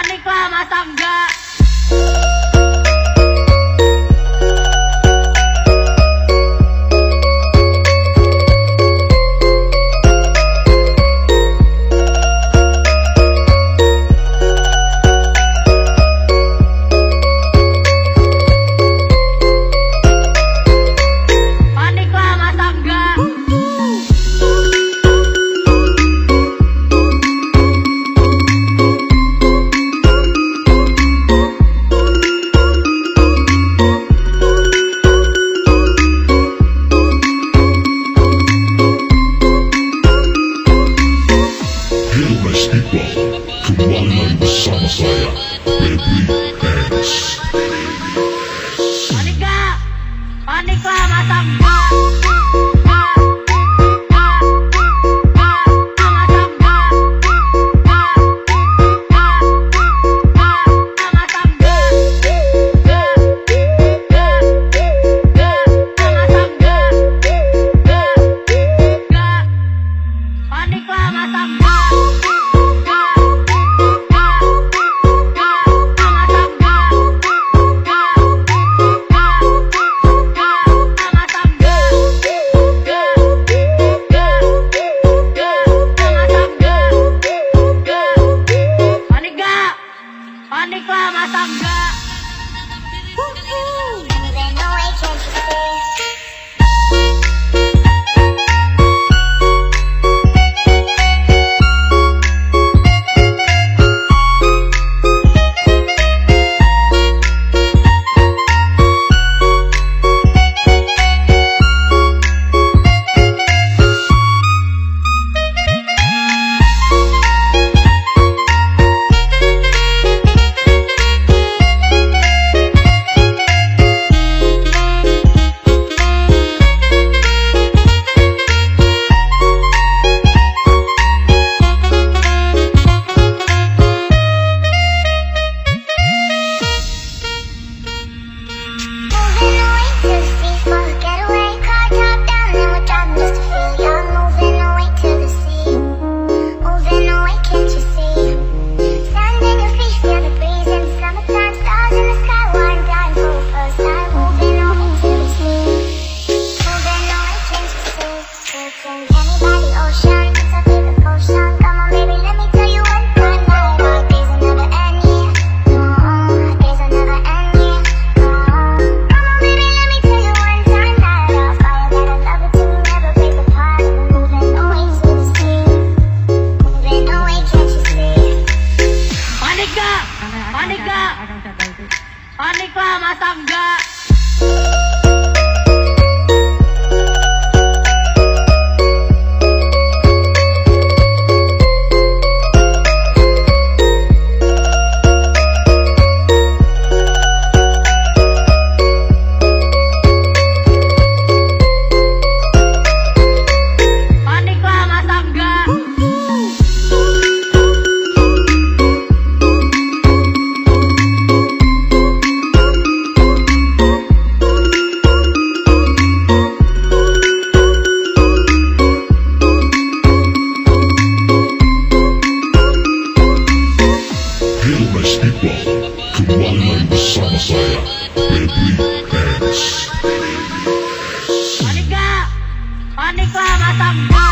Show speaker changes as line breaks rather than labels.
panik lah masa enggak?
Allah Kembali lagi bersama saya Baby X.
Panik Panik lah
Anybody ocean,
Malam bersama saya Baby X
Panik gak? Panik lah masa?